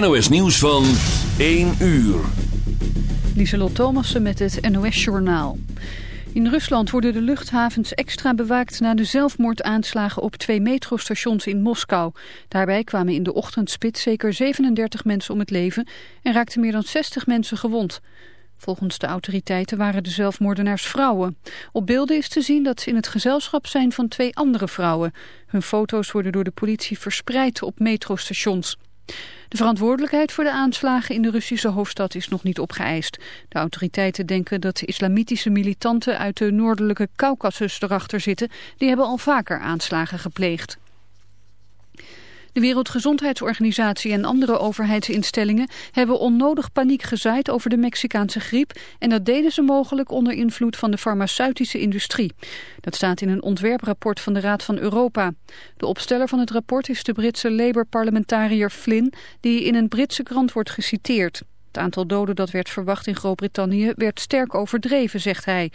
NOS Nieuws van 1 uur. Lieselot Thomassen met het NOS-journaal. In Rusland worden de luchthavens extra bewaakt na de zelfmoordaanslagen op twee metrostations in Moskou. Daarbij kwamen in de ochtendspit zeker 37 mensen om het leven en raakten meer dan 60 mensen gewond. Volgens de autoriteiten waren de zelfmoordenaars vrouwen. Op beelden is te zien dat ze in het gezelschap zijn van twee andere vrouwen. Hun foto's worden door de politie verspreid op metrostations. De verantwoordelijkheid voor de aanslagen in de Russische hoofdstad is nog niet opgeëist. De autoriteiten denken dat islamitische militanten uit de noordelijke Caucasus erachter zitten. Die hebben al vaker aanslagen gepleegd. De Wereldgezondheidsorganisatie en andere overheidsinstellingen hebben onnodig paniek gezaaid over de Mexicaanse griep en dat deden ze mogelijk onder invloed van de farmaceutische industrie. Dat staat in een ontwerprapport van de Raad van Europa. De opsteller van het rapport is de Britse Labour-parlementariër Flynn, die in een Britse krant wordt geciteerd. Het aantal doden dat werd verwacht in Groot-Brittannië werd sterk overdreven, zegt hij.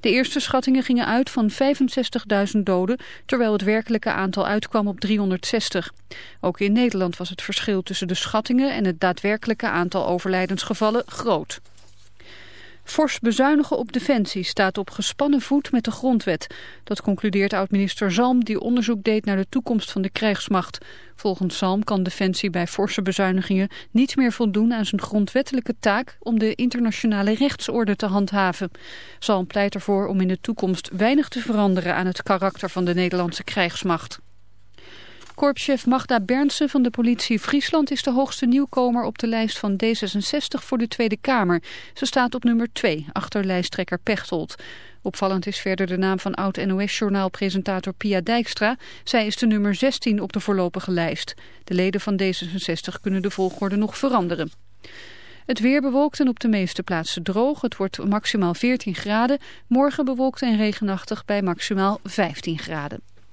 De eerste schattingen gingen uit van 65.000 doden, terwijl het werkelijke aantal uitkwam op 360. Ook in Nederland was het verschil tussen de schattingen en het daadwerkelijke aantal overlijdensgevallen groot. Fors bezuinigen op defensie staat op gespannen voet met de grondwet. Dat concludeert oud-minister Zalm die onderzoek deed naar de toekomst van de krijgsmacht. Volgens Zalm kan defensie bij forse bezuinigingen niet meer voldoen aan zijn grondwettelijke taak om de internationale rechtsorde te handhaven. Zalm pleit ervoor om in de toekomst weinig te veranderen aan het karakter van de Nederlandse krijgsmacht. Korpschef Magda Bernsen van de politie Friesland is de hoogste nieuwkomer op de lijst van D66 voor de Tweede Kamer. Ze staat op nummer 2, achter lijsttrekker Pechtold. Opvallend is verder de naam van oud-NOS-journaalpresentator Pia Dijkstra. Zij is de nummer 16 op de voorlopige lijst. De leden van D66 kunnen de volgorde nog veranderen. Het weer bewolkt en op de meeste plaatsen droog. Het wordt maximaal 14 graden. Morgen bewolkt en regenachtig bij maximaal 15 graden.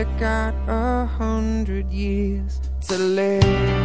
Only got a hundred years to live.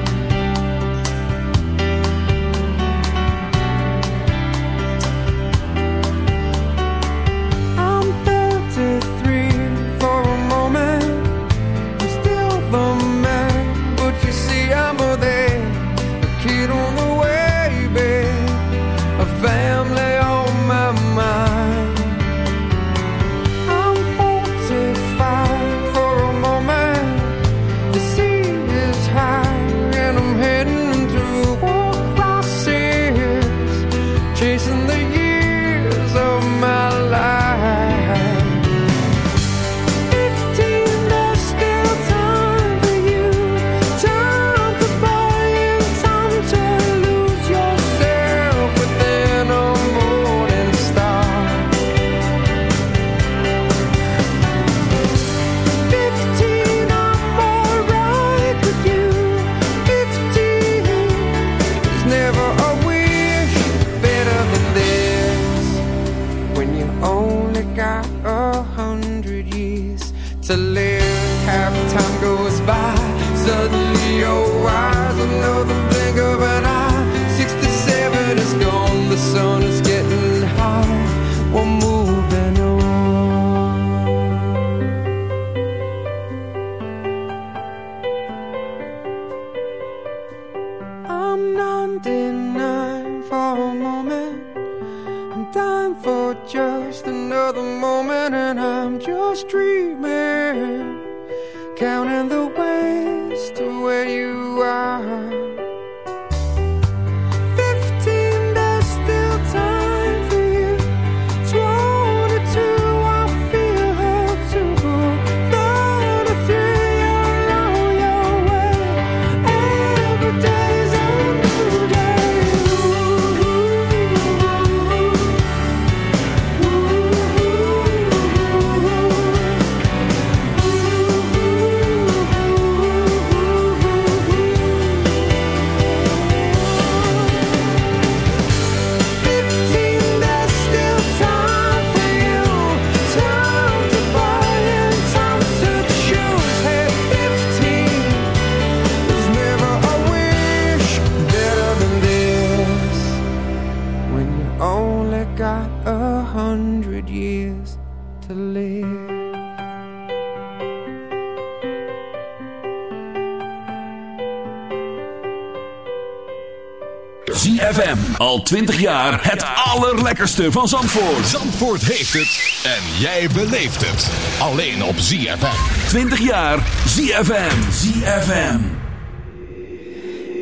20 jaar het allerlekkerste van Zandvoort. Zandvoort heeft het en jij beleeft het. Alleen op ZFM. 20 jaar ZFM. ZFM.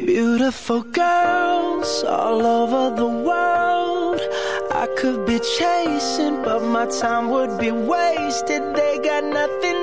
Beautiful girls all over the world. I could be chasing, but my time would be wasted. They got nothing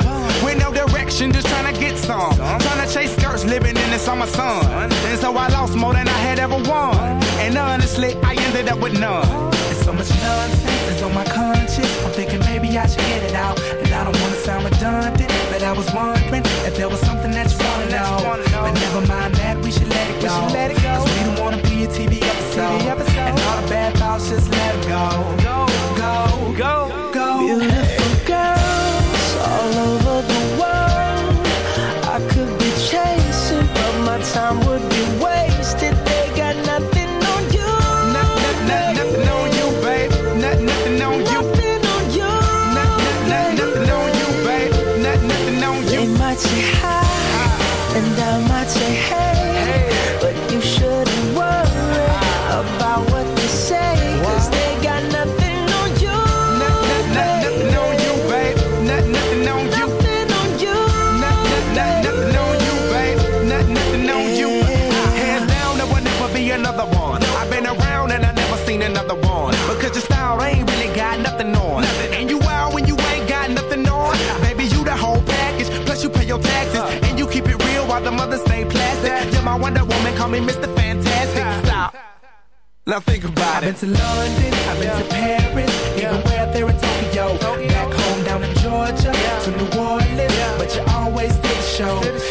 Direction, just trying to get some. Trying to chase skirts, living in the summer sun. And so I lost more than I had ever won. And honestly, I ended up with none. There's so much nonsense is on my conscience. I'm thinking maybe I should get it out. And I don't wanna sound redundant, but I was wondering if there was something that you wanna know. But never mind that, we should let it go. Cause we don't wanna be a TV episode. And all the bad thoughts, just let it go. Go, go, go, go. Beautiful girls all over You're my Wonder Woman, call me Mr. Fantastic. Stop. Now think about it. I've been to London, I've been to Paris, even where there in Tokyo. Back home down in Georgia, to New Orleans, but you always did the show.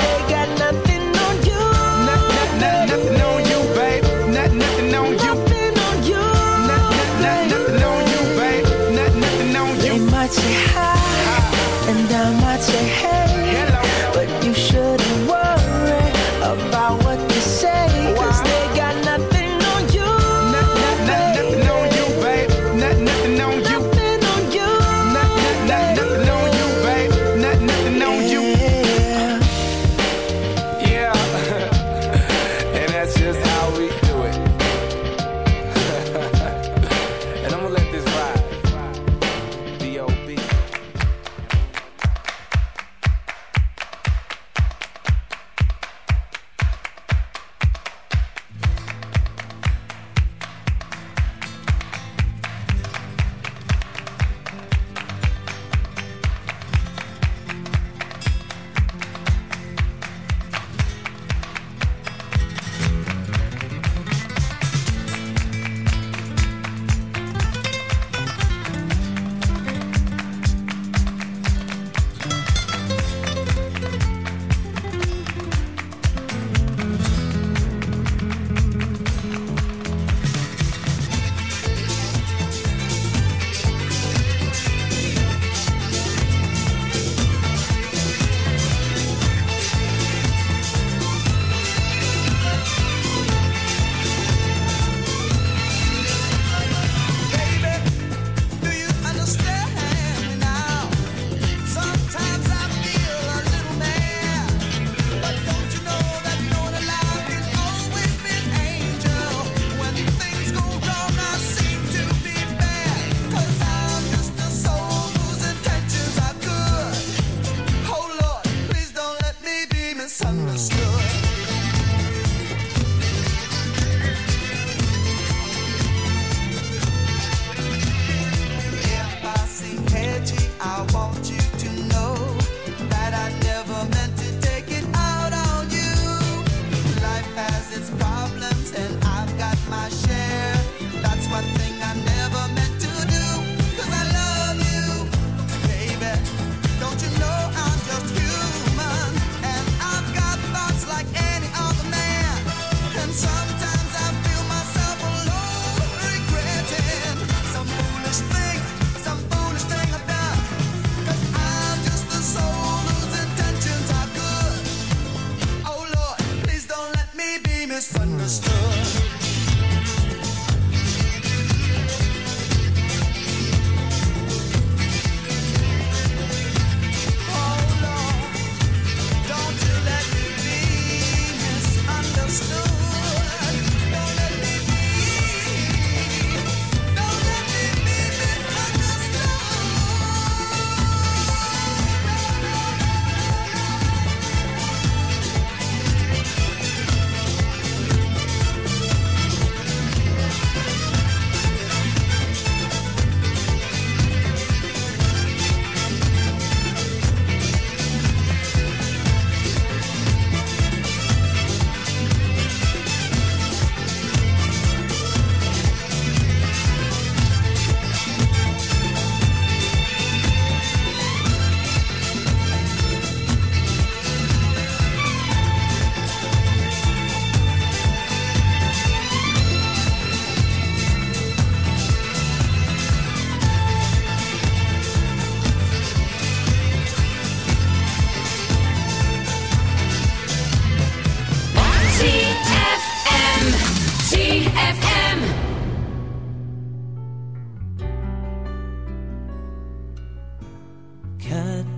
I think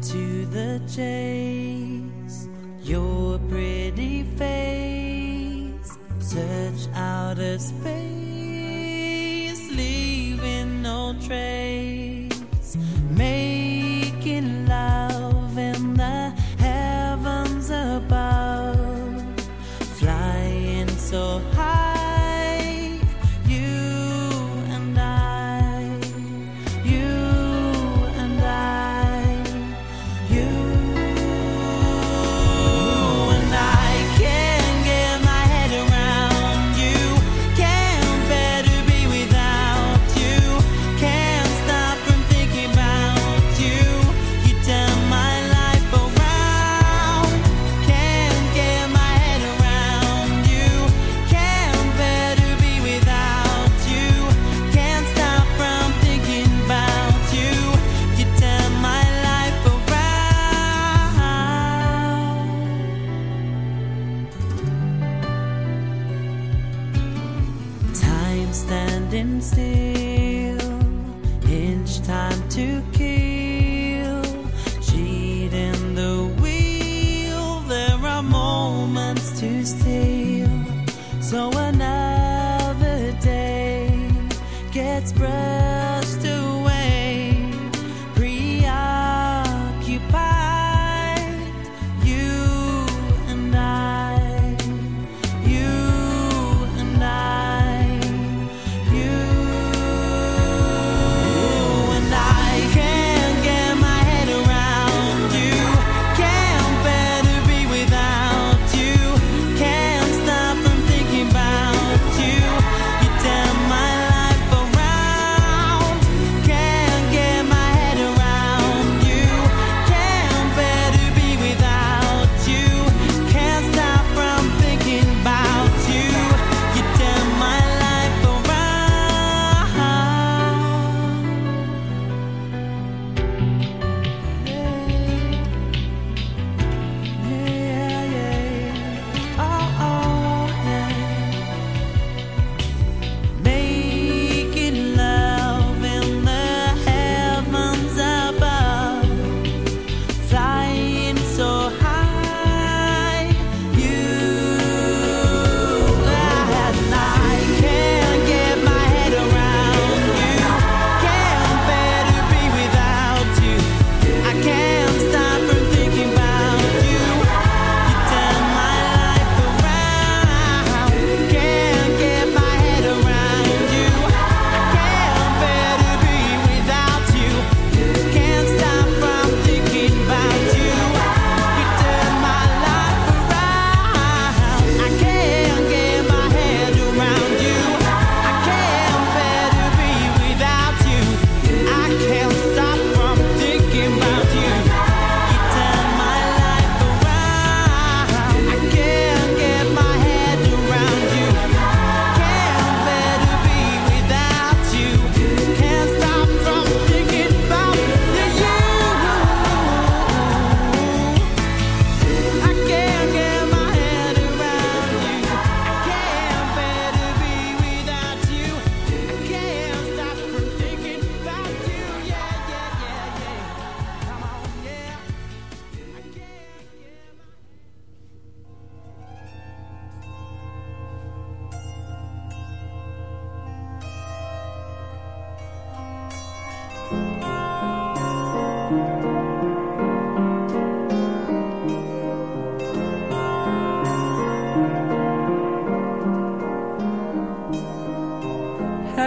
to the chase. Your pretty face, search outer space, leaving no trace.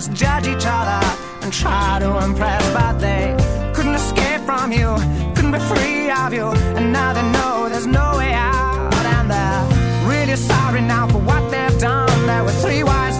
just judge each other and try to impress, but they couldn't escape from you, couldn't be free of you, and now they know there's no way out, and they're really sorry now for what they've done. There were three wise